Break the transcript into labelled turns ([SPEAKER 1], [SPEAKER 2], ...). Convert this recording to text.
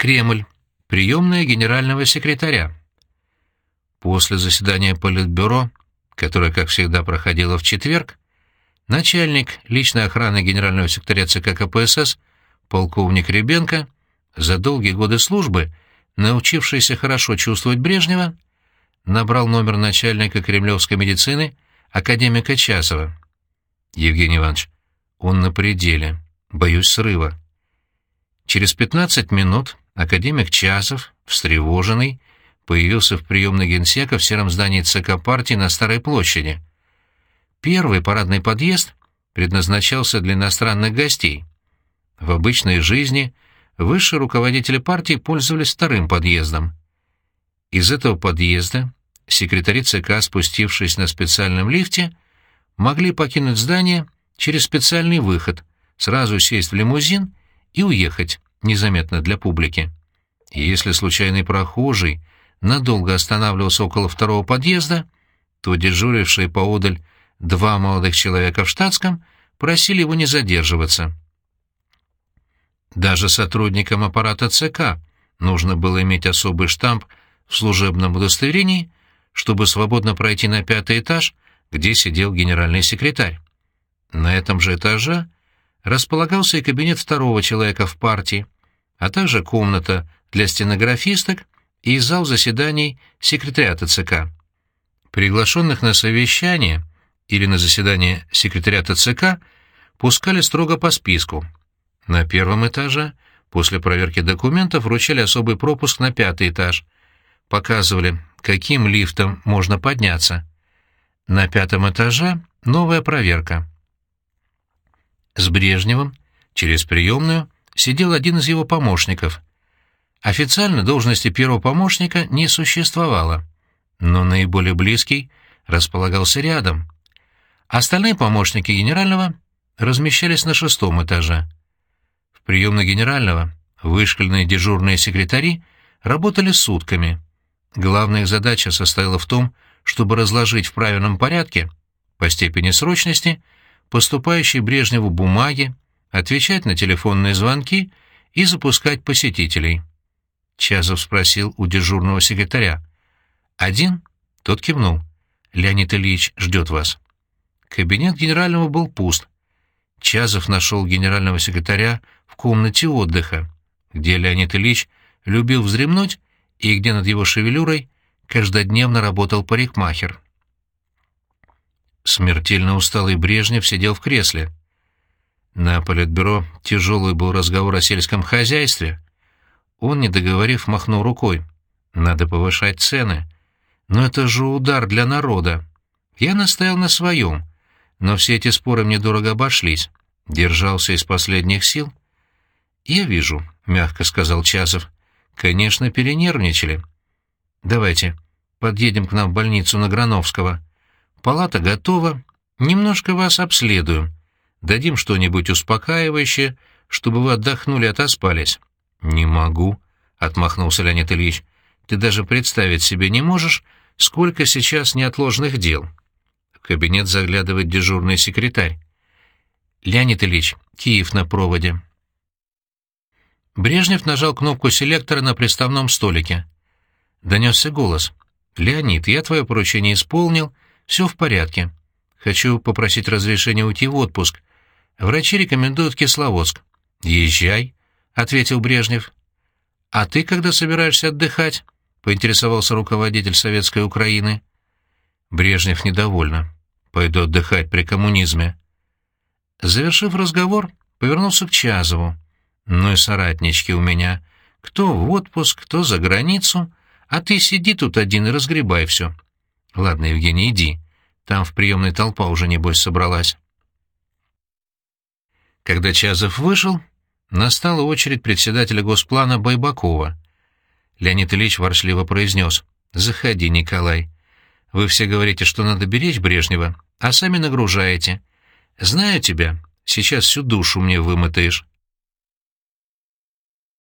[SPEAKER 1] Кремль. Приемная генерального секретаря. После заседания Политбюро, которое, как всегда, проходило в четверг, начальник личной охраны генерального секретаря ЦК КПСС, полковник Ребенко, за долгие годы службы, научившийся хорошо чувствовать Брежнева, набрал номер начальника кремлевской медицины академика Часова. «Евгений Иванович, он на пределе. Боюсь срыва». Через пятнадцать минут академик Часов, встревоженный, появился в приемной генсека в сером здании ЦК партии на Старой площади. Первый парадный подъезд предназначался для иностранных гостей. В обычной жизни высшие руководители партии пользовались вторым подъездом. Из этого подъезда секретари ЦК, спустившись на специальном лифте, могли покинуть здание через специальный выход, сразу сесть в лимузин и уехать, незаметно для публики. И если случайный прохожий надолго останавливался около второго подъезда, то дежурившие поодаль два молодых человека в штатском просили его не задерживаться. Даже сотрудникам аппарата ЦК нужно было иметь особый штамп в служебном удостоверении, чтобы свободно пройти на пятый этаж, где сидел генеральный секретарь. На этом же этаже располагался и кабинет второго человека в партии, а также комната для стенографисток и зал заседаний секретариата ЦК. Приглашенных на совещание или на заседание секретариата ЦК пускали строго по списку. На первом этаже после проверки документов вручали особый пропуск на пятый этаж, показывали, каким лифтом можно подняться. На пятом этаже новая проверка. Брежневым через приемную сидел один из его помощников. Официально должности первого помощника не существовало, но наиболее близкий располагался рядом. Остальные помощники генерального размещались на шестом этаже. В приемной генерального вышкольные дежурные секретари работали сутками. Главная их задача состояла в том, чтобы разложить в правильном порядке, по степени срочности, поступающие Брежневу бумаги, отвечать на телефонные звонки и запускать посетителей. Чазов спросил у дежурного секретаря. «Один?» Тот кивнул. «Леонид Ильич ждет вас». Кабинет генерального был пуст. Чазов нашел генерального секретаря в комнате отдыха, где Леонид Ильич любил вздремнуть и где над его шевелюрой каждодневно работал парикмахер. Смертельно усталый Брежнев сидел в кресле. На политбюро тяжелый был разговор о сельском хозяйстве. Он, не договорив, махнул рукой. Надо повышать цены. Но это же удар для народа. Я настоял на своем, но все эти споры мне дорого обошлись. Держался из последних сил. «Я вижу», — мягко сказал Часов. «Конечно, перенервничали. Давайте, подъедем к нам в больницу на Грановского. Палата готова. Немножко вас обследуем. Дадим что-нибудь успокаивающее, чтобы вы отдохнули и отоспались». «Не могу», — отмахнулся Леонид Ильич. «Ты даже представить себе не можешь, сколько сейчас неотложных дел». В кабинет заглядывает дежурный секретарь. «Леонид Ильич, Киев на проводе». Брежнев нажал кнопку селектора на приставном столике. Донесся голос. «Леонид, я твое поручение исполнил, все в порядке. Хочу попросить разрешения уйти в отпуск. Врачи рекомендуют Кисловодск. Езжай, ответил Брежнев. А ты когда собираешься отдыхать? поинтересовался руководитель советской Украины. Брежнев недовольно. Пойду отдыхать при коммунизме. Завершив разговор, повернулся к Чазову. Ну и соратнички у меня. Кто в отпуск, кто за границу, а ты сиди тут один и разгребай все. Ладно, Евгений, иди. Там в приемной толпа уже, небось, собралась. Когда Чазов вышел, настала очередь председателя Госплана Байбакова. Леонид Ильич воршливо произнес. «Заходи, Николай. Вы все говорите, что надо беречь Брежнева, а сами нагружаете. Знаю тебя. Сейчас всю душу мне вымотаешь.